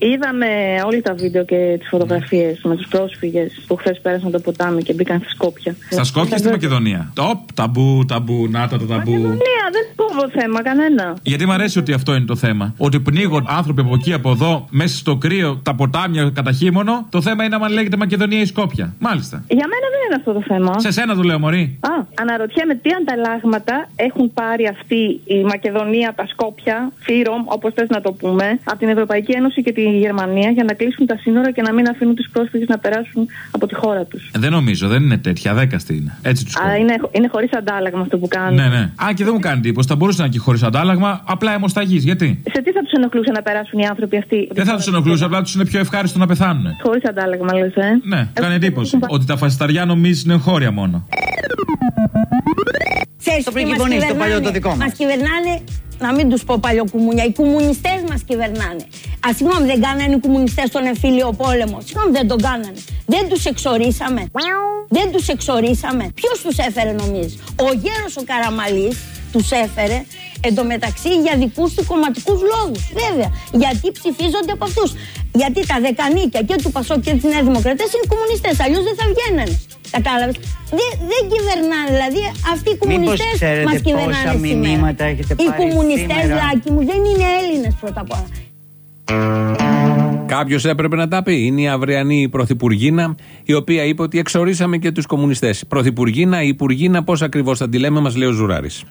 Είδαμε όλοι τα βίντεο και τις φωτογραφίες με τους πρόσφυγες που χθες πέρασαν το ποτάμι και μπήκαν στη Σκόπια. Στα Σκόπια στη Μακεδονία; Τοπ, ταμπού, ταμπού, να τα τα ταμπού. Μακεδονία, δεν κόβω θέμα κανένα. Γιατί μου αρέσει ότι αυτό είναι το θέμα. Ότι πνίγουν άνθρωποι από εκεί, από εδώ, μέσα στο κρύο, τα ποτάμια κατά χείμωνο. Το θέμα είναι αν λέγεται Μακεδονία ή Σκόπια. Μάλιστα. Για μένα δεν είναι αυτό το θέμα. Σε σένα το λέω, Μωρή. Α, αναρωτιέμαι τι ανταλλάγματα έχουν πάρει αυτή η Μακεδονία, τα Σκόπια, Φύρομ, όπως θες να το πούμε, από την Ευρωπαϊκή Ένωση και τη Γερμανία για να κλείσουν τα σύνορα και να μην αφήνουν του πρόσφυγε να περάσουν από τη χώρα του. Δεν νομίζω, δεν είναι τέτοια. Δέκαστη είναι. Έτσι του Άρα είναι, είναι χωρί αντάλλαγμα αυτό που κάνουν. Ναι, ναι. Α, και δεν μου κάνει εντύπωση. Θα μπορούσε να είναι και χωρί αντάλλαγμα, απλά αιμοσταγή. Γιατί. Σε τι θα του ενοχλούσε να περάσουν οι άνθρωποι αυτοί. Δεν θα του ενοχλούσε, απλά του είναι πιο ευχάριστο να πεθάνουν. Χωρί αντάλλαγμα, λε, ε. Ναι, κάνει εντύπωση. Ότι τα φασισταριά νομίζει είναι χώρια μόνο. Ξέρεις Το τι μας πριγκιπονί, το παλιό το δικό μας. Μας κυβερνάνε, να μην τους πω παλιοκουμούνια, οι κομμουνιστές μας κυβερνάνε. Α, συγγνώμη, δεν κάνανε οι κομμουνιστές τον εμφύλιο πόλεμο. Συγγνώμη, δεν τον κάνανε. Δεν τους εξορίσαμε. Δεν τους εξορίσαμε. Ποιος τους έφερε νομίζεις; Ο γέρος ο Καραμαλής τους έφερε Εν τω μεταξύ για δικούς του κομματικούς λόγους. Βέβαια. Γιατί ψηφίζονται από αυτούς. Γιατί τα δεκανίκια και του Πασόκ και της Νέας Δημοκρατίας είναι κομμουνιστές. Αλλιώς δεν θα βγαίνανε. Κατάλαβες. Δεν, δεν κυβερνάνε. Δηλαδή αυτοί οι κομμουνιστές ξέρετε μας πόσα κυβερνάνε σήμερα. μηνύματα έχετε Οι πάρει κομμουνιστές, σήμερα; λάκι μου, δεν είναι Έλληνες πρώτα απ' όλα. Κάποιος έπρεπε να τα πει. Είναι η αυριανή Πρωθυπουργίνα, η οποία είπε ότι εξορίσαμε και τους κομμουνιστές. Πρωθυπουργίνα, Υπουργίνα, πώς ακριβώς θα τη λέμε, μας λέει ο Ζουράρης.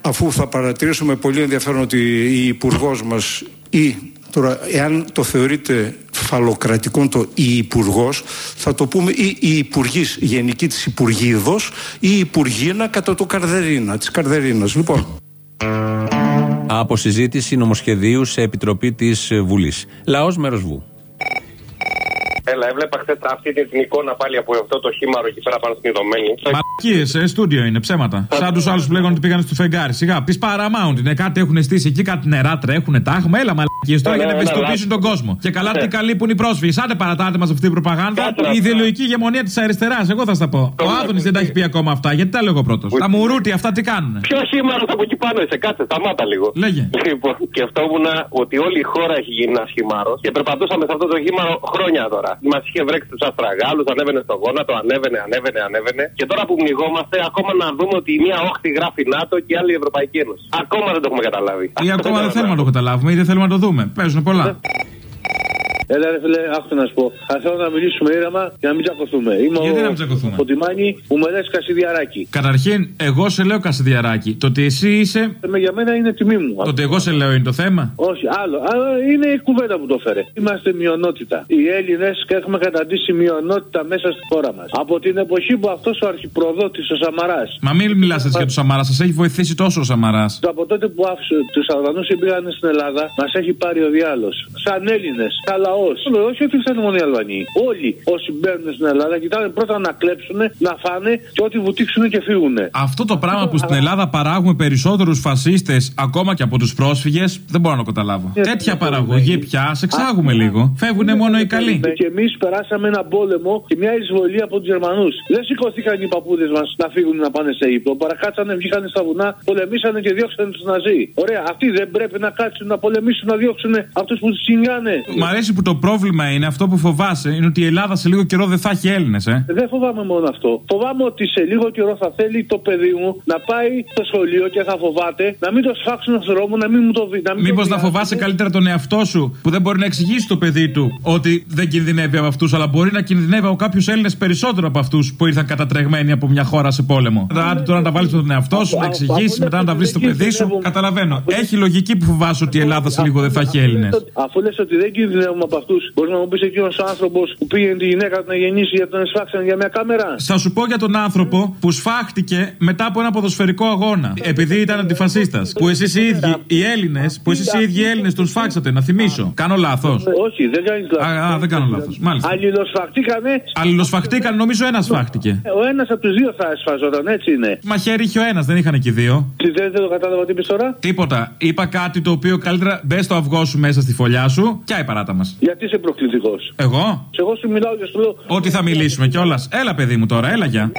αφού θα παρατηρήσουμε πολύ ενδιαφέρον ότι η υπουργός μας ή τώρα εάν το θεωρείτε φαλοκρατικό το η υπουργός, θα το πούμε ή η υπουργής γενική της υπουργίδος ή η υπουργίνα κατά το καρδερίνα, της καρδερίνας. Λοιπόν, Από συζήτηση νομοσχεδίου σε επιτροπή της Βουλής. Λαός μέρος βου. Έλα, έβλεπα χθες αυτή την εικόνα πάλι από αυτό το χήμαρο εκεί πέρα πάνω στην ειδωμένη. Μαλακίε, ε, στούντιο είναι, ψέματα. Σαν τους άλλους που λέγανε ότι πήγαν στο φεγγάρι. Σιγά, τη Paramount είναι, κάτι έχουν στήσει εκεί, κάτι νερά τρέχουν, τα έχουμε. Έλα, μαλακίες τώρα Ναι, για να ναι, ναι, ευαισθητοποιήσουν τον κόσμο. Και καλά Ναι. τι καλύπτουν οι πρόσφυγες. Άντε παρατάτε μας αυτή η προπαγάνδα. Η ιδεολογική ηγεμονία της αριστεράς, εγώ θα στα πω. Ο Άδωνης δεν τα έχει πει ακόμα αυτά, γιατί τα λέω εγώ πρώτος; Τα μουρούτι, αυτά τι κάνουν. Ποιο χήμαρο από εκεί πάνω είσαι, κάτσε, σταμάτα λίγο. Λέγε. Λοιπόν, σκεφτόμουν ότι όλη η χώρα έχει γίνει ένας χήμαρος και περπατούσαμε σε αυτό το χήμαρο χρόνια τώρα. Μας είχε βρέξει τους αστραγάλους, ανέβαινε στο γόνατο, ανέβαινε, ανέβαινε, ανέβαινε. Και τώρα που πνιγόμαστε, ακόμα να δούμε ότι η μία όχθη γράφει ΝΑΤΟ και η άλλη Ευρωπαϊκή Ένωση. Ακόμα δεν το έχουμε καταλάβει. Ή ακόμα δεν θέλουμε να το καταλάβουμε ή δεν θέλουμε να το δούμε. Παίζουν πολλά. Έλα, ρε φίλε, άκου να σου πω. Θα θέλω να μιλήσουμε ήρεμα και να μην τσακωθούμε. Είμαι Γιατί ο... να μην τσακωθούμε; Ο Τιμάνι που με λες Κασιδιαράκι. Καταρχήν, εγώ σε λέω Κασιδιαράκι. Το ότι εσύ είσαι. Ε, Για μένα είναι τιμή μου. Το ότι εγώ σε λέω είναι το θέμα; Όχι, άλλο. άλλο είναι η κουβέντα που το φέρε. Είμαστε μειονότητα. Οι Έλληνες έχουμε καταντήσει μειονότητα μέσα στη χώρα μας. Από την εποχή που αυτός ο αρχιπροδότης ο Σαμαρά. Μα μην μιλά έτσι για τους Σαμαράς, σας έχει βοηθήσει τόσο ο Σαμαράς. Από τότε που άφησε τους Αλβανούς και πήγαν στην Ελλάδα, μας έχει πάρει ο διάλος. Σαν Έλληνες, σαν λαό. Όχι ότι ήρθαν μόνο οι Αλβανοί. Όλοι όσοι μπαίνουν στην Ελλάδα κοιτάνε πρώτα να κλέψουν, να φάνε και ό,τι βουτήξουν και φύγουν. Αυτό το πράγμα που στην Ελλάδα παράγουμε περισσότερους φασίστες ακόμα και από τους πρόσφυγες, δεν μπορώ να το καταλάβω. Τέτοια παραγωγή πια, σε εξάγουμε λίγο. Φεύγουν μόνο οι καλοί. Και εμείς περάσαμε ένα πόλεμο και μια εισβολή από τους Γερμανούς. Δεν σηκωθήκαν οι παππούδες μας να φύγουν να πάνε σε ύπνο. Παρακάτσανε, βγήκαν στα βουνά, πολεμήσανε και διώξανε τους Ναζί. Ωραία, αυτοί δεν πρέπει να κάτσουν να πολεμήσουν, να διώξουν αυτούς που τους κυνηγάνε. Μ' αρέσει που το πρόβλημα είναι αυτό που φοβάσαι, είναι ότι η Ελλάδα σε λίγο καιρό δεν θα έχει Έλληνες, ε. Δεν φοβάμαι μόνο αυτό. Φοβάμαι ότι σε λίγο καιρό θα θέλει το παιδί μου να πάει στο σχολείο και θα φοβάται να μην το σφάξουν στον δρόμο, να μην μου το δει. Να μην Μήπως το να βιάσουν. φοβάσαι καλύτερα τον εαυτό σου που δεν μπορεί να εξηγήσει το παιδί του ότι δεν κινδυνεύει από αυτούς, αλλά μπορεί να κινδυνεύει από κάποιους Έλληνες περισσότερο από αυτούς που ήρθαν κατατρεγμένοι από μια χώρα σε πόλεμο. Άντε τώρα να τα βάλεις τον εαυτό σου, να εξηγήσεις, μετά να τα βρεις στο παιδί σου. Καταλαβαίνω. Έχει λογική που φοβάσαι ότι η Ελλάδα σε λίγο δεν θα έχει Έλληνες. Αφού λες ότι δεν κινδυνεύουμε από αυτούς, μπορείς να μου πεις εκείνο ο άνθρωπος που πήγαινε τη γυναίκα του να γεννήσει γιατί τον εσφάξαν για μια κάμερα; Θα σου πω για τον άνθρωπο που σφάχτηκε μετά από ένα ποδοσφαιρικό αγώνα. Επειδή ήταν αντιφασίστας. Που εσείς οι ίδιοι οι Έλληνες, που εσείς οι ίδιοι οι Έλληνες τον σφάξατε, να θυμίσω. Κάνω λάθος. Όχι, δεν κάνεις λάθος. Α, α, δεν κάνω λάθος. Μάλιστα. Αλληλοσφαχτήκανε. Αλληλοσφαχτήκαν, νομίζω ένας σφάχτηκε. Ο ένας από τους δύο θα εσφαζόταν, έτσι είναι. Μα χέρι είχε ο ένας, δεν είχαν και οι δύο. Τι δεν, δεν το κατάλαβα τι είπες τώρα; Τίποτα. Είπα κάτι το οποίο καλύτερα μπες στο αυγό σου μέσα στη φωλιά σου και η παράτα μας. Γιατί είσαι προκλητικός; Εγώ; Εγώ σου μιλάω και σου λέω. Ό,τι θα μιλήσουμε κιόλας. Έλα, παιδί μου τώρα, έλα γεια.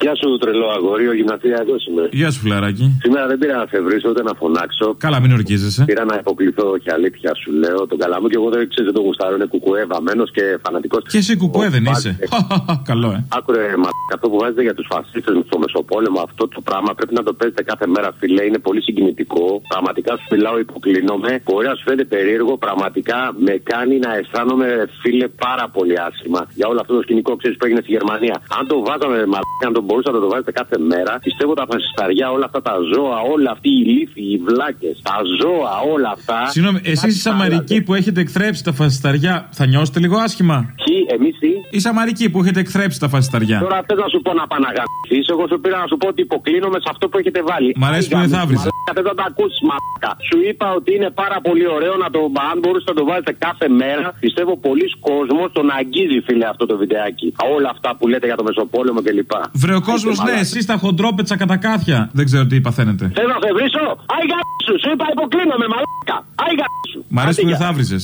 Γεια σου, τρελό αγόρι, ο γυμναστηριακό είμαι. Γεια σου, φιλαράκι. Σήμερα δεν πήρα να σε βρίσω ούτε να φωνάξω. Καλά, μην ορκίζεσαι. Πήρα να υποκληθώ και αλήθεια σου λέω. Τον καλά μου και εγώ δεν ξέρω δεν τον γουστάρω. Είναι κουκουέ βαμμένος και φανατικός. Και εσύ κουκουέ δεν είσαι. Καλό, ε. Άκουρε, μα αυτό που βάζετε για τους φασίστες στο Μεσοπόλεμο, αυτό το πράγμα πρέπει να το παίζετε κάθε μέρα, φίλε. Είναι πολύ συγκινητικό. Πραγματικά σου μιλάω, υποκλίνομαι. Μπορεί να σου φαίνεται περίεργο, πραγματικά με κάνει να αισθάνομαι, φίλε, πάρα πολύ άσχημα για όλο αυτό το σκηνικό ξέρεις που έγινε στη Γερμανία. Αν το βάζαμε, μαλάκα, αν το μπορούσατε να το βάζετε κάθε μέρα, πιστεύω τα φασισταριά, όλα αυτά τα ζώα, όλα αυτοί οι λύθοι, οι βλάκες, τα ζώα, όλα αυτά. Συγγνώμη, εσείς οι Σαμαρικοί που έχετε εκθρέψει τα φασισταριά, θα νιώσετε λίγο άσχημα; Ποιοι, εμείς τι; Οι Σαμαρικοί που έχετε εκθρέψει τα φασισταριά. Τώρα θες να σου πω να παναγαπηθεί. Εγώ σου πήρα να σου πω ότι υποκλίνομαι σε αυτό που έχετε βάλει. Μ' αρέσει που δεν θα βρεις. Μαλάκα, Δεν θα το ακούσεις, μαλάκα. Σου είπα ότι είναι πάρα πολύ ωραίο να το. Αν μπορούσατε να το βάλετε κάθε μέρα, πιστεύω πολλοί κόσμος τον αγγίζει, φίλε, αυτό το βιντεάκι. Όλα αυτά που λέτε για το Μεσοπόλεμο κλπ. Βρε ο κόσμος, ναι, εσείς τα χοντρόπετσα κατά κάθια. Δεν ξέρω τι παθαίνετε. Θε να σε βρίσω. Άι σου, σου είπα υποκλίνομαι, μαλάκα. Άι σου. Μ' αρέσει που δεν θα βρίζε.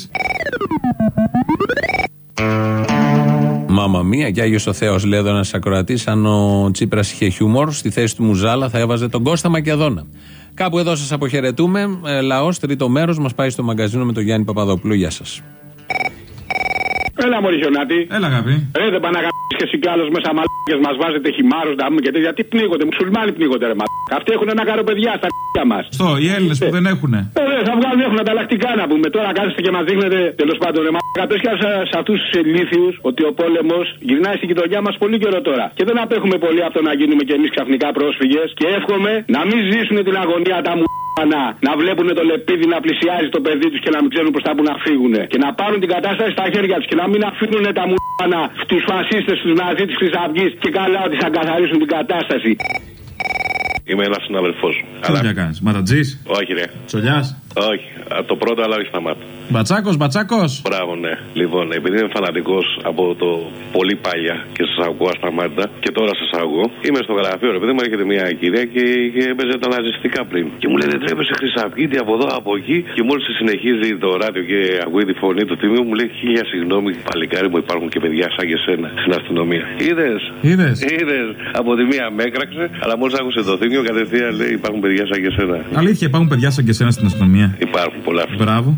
Μάμα μία, και Άγιος ο Θεός, λέει εδώ ένας ακροατής. Αν ο Τσίπρας είχε χιούμορ, στη θέση του Μουζάλα θα έβαζε τον Κώστα Μακεδόνα. Κάπου εδώ σας αποχαιρετούμε. Ε, Λαός, τρίτο μέρος, μας πάει στο μαγκαζίνο με τον Γιάννη Παπαδόπουλο. Γεια σας. Έλα, Μωρή Χιονάτη. Έλα, αγάπη. Ρε, δεν πάνε να γαμίσεις και εσύ κι άλλος μέσα μαλάκες μας βάζετε χυμάρους να πούμε και τέτοια. Τι πνίγονται, μουσουλμάνοι πνίγονται, ρε μαλάκα. Αυτοί έχουν ένα κάρο παιδιά στα κα μας. Στο, οι Έλληνες που δεν έχουνε. Ωραία, θα βγάλουν, έχουν ανταλλακτικά να πούμε. Τώρα κάθεστε και μας δείχνετε τέλος πάντων, ρε μαλάκα. Πες και σε, σε αυτούς τους ηλίθιου ότι ο πόλεμος γυρνάει στην γειτονιά μας πολύ καιρό τώρα. Και δεν απέχουμε πολύ από το να γίνουμε κι εμείς ξαφνικά πρόσφυγες. Και εύχομαι να μην ζήσουν την αγωνία τα μου. Να, να βλέπουν το λεπίδι να πλησιάζει το παιδί τους και να μην ξέρουν προς τα που να φύγουν. Και να πάρουν την κατάσταση στα χέρια τους και να μην αφήνουν τα μουάνα στου φασίστες, στου ναζί τη Χρυσαυγής και καλά ότι θα καθαρίσουν την κατάσταση. Είμαι ένας συναδελφός σου. Τι δουλειά κάνεις, Ματατζή, Όχι, ρε. Τσολιάς; Όχι. Α, Το πρώτο, αλλά όχι σταμάτα. Μπατσάκος, μπατσάκος. Μπράβο, ναι. Λοιπόν, επειδή είμαι φανατικός από το πολύ παλιά και σας ακούω ασταμάτητα και τώρα σας ακούω, είμαι στο γραφείο, ρε παιδί μου, έρχεται μια κυρία και, και έπαιζε τα ναζιστικά πριν. Και μου λέει δεν τρέπεσαι χρυσαυγίτη από εδώ, από εκεί. Και μόλις συνεχίζει το ράδιο και ακούει τη φωνή του τιμίου, μου λέει χίλια συγγνώμη, παλικάρι μου υπάρχουν και παιδιά σαν και σένα στην αστυνομία. Είδες; Είδες. Είδες. Από τη μία με έκραξε, αλλά μόλις άκουσε το θύμιο κατευθείαν λέει υπάρχουν παιδιά σαν και σένα. Αλήθεια, υπάρχουν παιδιά σαν και σένα στην αστυνομία. Υπάρχουν πολλά. Μπράβο.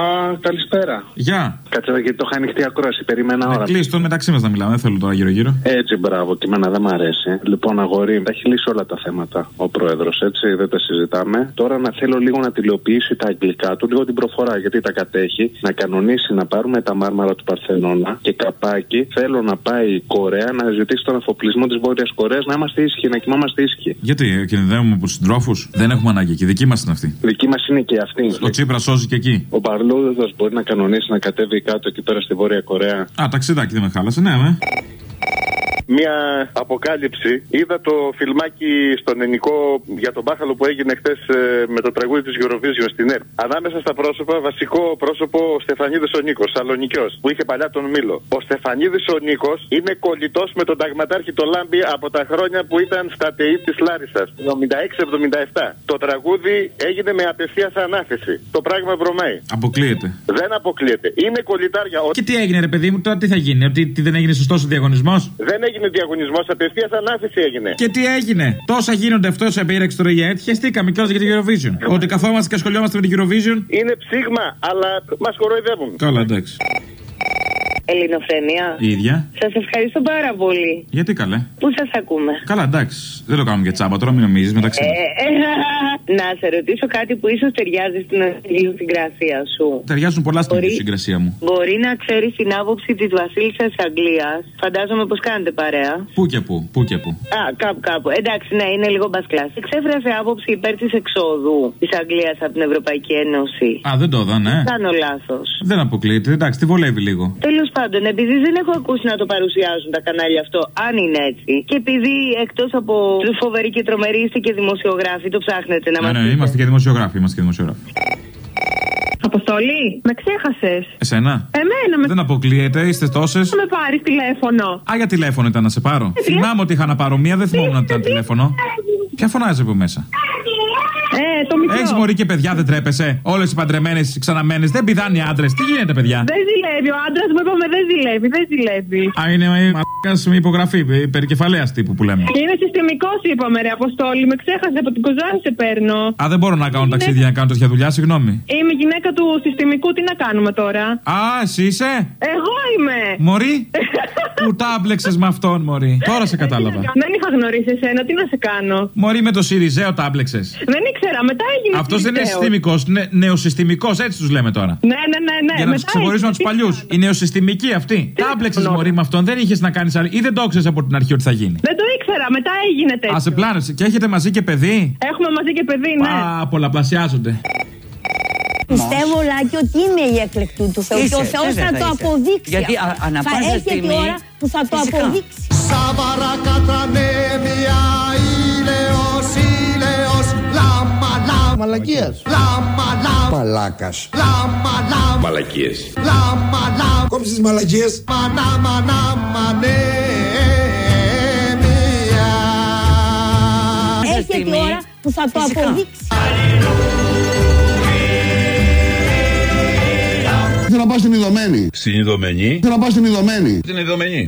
Α, καλησπέρα. Γεια. Κάτσε εδώ γιατί το είχα ανοιχτή ακρόαση. Περίμενα ώρα. Κλείστο το μεταξύ μας να μιλάμε, δεν θέλω τώρα γύρω-γύρω. Έτσι, μπράβο, και εμένα δεν μ' αρέσει. Λοιπόν, αγόρι, τα έχει λύσει όλα τα θέματα ο πρόεδρος, έτσι, δεν τα συζητάμε. Τώρα να θέλω λίγο να τηλεοποιήσει τα αγγλικά του, λίγο την προφορά, γιατί τα κατέχει, να κανονίσει να πάρουμε τα μάρμαρα του Παρθενώνα και καπάκι. Θέλω να πάει η Κορέα να ζητήσει τον αφοπλισμό της Βόρειας Κορέας, να είμαστε ήσυχοι, να κοιμάμαστε ήσυχοι. Γιατί κινδυνεύουμε από συντρόφους; Δεν έχουμε ανάγκη εκεί. Δική μας είναι αυτή. Δική μας είναι και αυτή. Ο Τσίπρας σώζει και εκεί. Ο Παρλούδο μπορεί να κανονίσει να κατέβει κάτω εκεί πέρα στη Βόρεια Κορέα. Α, ταξιδάκι δεν με χάλασε, ναι, με. Μια αποκάλυψη. Είδα το φιλμάκι στον ελληνικό για τον Μπάχαλο που έγινε χθες με το τραγούδι της Eurovision στην ΕΡΤ. Ανάμεσα στα πρόσωπα, βασικό πρόσωπο ο Στεφανίδης ο Νίκος, Σαλονικιός, που είχε παλιά τον Μήλο. Ο Στεφανίδης ο Νίκος είναι κολλητός με τον ταγματάρχη το Λάμπη από τα χρόνια που ήταν στα ΤΕΙ της Λάρισας, 76-77. Το τραγούδι έγινε με απευθείας ανάθεση. Το πράγμα βρωμάει. Αποκλείεται. Δεν αποκλείεται. Είναι κολλητάρια. Ο- Και τι έγινε, ρε παιδί μου, τώρα τι θα γίνει, ότι τι δεν έγινε σωστός ο διαγωνισμός; Δεν έγινε διαγωνισμός, απευθείας ανάθεση έγινε. Και τι έγινε; Τόσα γίνονται αυτό σε επίρρεξη τώρα για έτσι. Χαιστήκαμε κιόλας για την Eurovision. Ότι καθόμαστε και ασχολιόμαστε με την Eurovision. Είναι ψήγμα, αλλά μας κοροϊδεύουν. Καλά, εντάξει. Ελληνοφρενία. Η ίδια. Σας ευχαριστώ πάρα πολύ Γιατί καλέ; που σας ακούμε; Καλά, εντάξει. Δεν το κάνουμε για τσάμπα τώρα, μην νομίζεις μεταξύ Ε, μας. ε, να σε ρωτήσω κάτι που ίσως ταιριάζει στην συγκρασία σου. Ταιριάζουν πολλά στην Μπορεί- συγκρασία μου. Μπορεί να ξέρεις την άποψη της Βασίλισσας Αγγλίας. Φαντάζομαι πως κάνετε παρέα. Πού και πού, πού και πού. Α, κάπου, κάπου. Εντάξει, ναι, είναι λίγο μπασκλά. Εξέφρασε άποψη υπέρ της εξόδου της Αγγλίας από την Ευρωπαϊκή Ένωση. Α, δεν το είδα, ναι. Κάνω λάθος. Δεν αποκλείεται. Εντάξει, τη βολεύει λίγο. Τέλος πάντων, επειδή δεν έχω ακούσει να το παρουσιάζουν τα κανάλια αυτό, αν είναι έτσι, και επειδή εκτός από φοβερή και τρομερή είστε και δημοσιογράφοι, το ψάχνετε να Ναι, μας ναι, είμαστε και δημοσιογράφοι. Είμαστε και δημοσιογράφοι. Αποστολή, με ξέχασες. Εσένα; Εμένα με Δεν αποκλείεται, είστε τόσες. Θα με πάρεις τηλέφωνο. Α, για τηλέφωνο ήταν να σε πάρω. Θυμάμαι ότι είχα να πάρω μία, δεν θυμόμουν ότι ήταν τηλέφωνο. Ποια φωνάζει από μέσα; Ε, το μικρό. Έχεις μωρή και παιδιά, δεν τρέπεσαι. Όλες οι παντρεμένες, οι ξαναμένες, δεν πηδάνε οι άντρες. Τι γίνεται, παιδιά; Δεν ζηλεύει. Ο άντρας μου είπαμε δεν ζηλεύει. Δεν ζηλεύει. Α, είναι μαλάκας με υπογραφή, περικεφαλαία τύπου που λέμε. Είναι συστημικός, είπαμε, ρε Αποστόλη. Με ξέχασε από την Κοζάνη σε παίρνω. Α, δεν μπορώ να κάνω ταξίδια να κάνω τέτοια δουλειά, συγγνώμη. Είμαι γυναίκα του συστημικού, τι να κάνουμε τώρα; Α, εσύ είσαι; Εγώ είμαι. Μωρή. Που τα μπλέξε με αυτόν, Μωρή. Τώρα σε κατάλαβα. Δεν είχα γνωρίσει εσένα, τι να σε κάνω; Μωρή με το Σιριζέο τα μπλέξε. Δεν ήξερα, μετά έγινε. Αυτός δεν είναι Σιριζέος. συστημικός, είναι νεοσυστημικός, έτσι τους λέμε τώρα. Ναι, ναι, ναι, ναι. Για να τους μετά ξεχωρίσουμε από τους έγινε. παλιού. Η νεοσυστημική αυτή. Τα μπλέξε Μωρή με αυτόν, δεν είχες να κάνεις άλλη. ή δεν το ξέρει από την αρχή ότι θα γίνει. Δεν το ήξερα, μετά έγινε τέτοιο. Α, σε πλάνεσαι. Και έχετε μαζί και παιδί; Έχουμε μαζί και παιδί, ναι. Α, πολλαπλασιάζονται. Πιστεύω, Λάκη, ότι είμαι η εκλεκτού του Θεού. Είσαι, και ο Θεός βέβαια θα θα το είσαι. αποδείξει. Γιατί αυτό. α- ανά θα πάσα έρχεται στιγμή- η ώρα που θα το Φυσικά. αποδείξει. Σαβαρά κατρανέμια, ήλαιος, λάμα, λάμα. Μαλακίας. Λάμα, λάμα. Μαλάκας. Λάμα, λάμα. Μαλακίες. Λάμα, λάμα. Κόψε τις μαλακίες. Μανά, μανά, μανέμια. Έρχεται η ώρα που θα το αποδείξεις. Θέλω να πάω στην Ιδωμένη. Στην Ιδωμένη. Θέλω να πάω στην Ιδωμένη. Στην Ιδωμένη.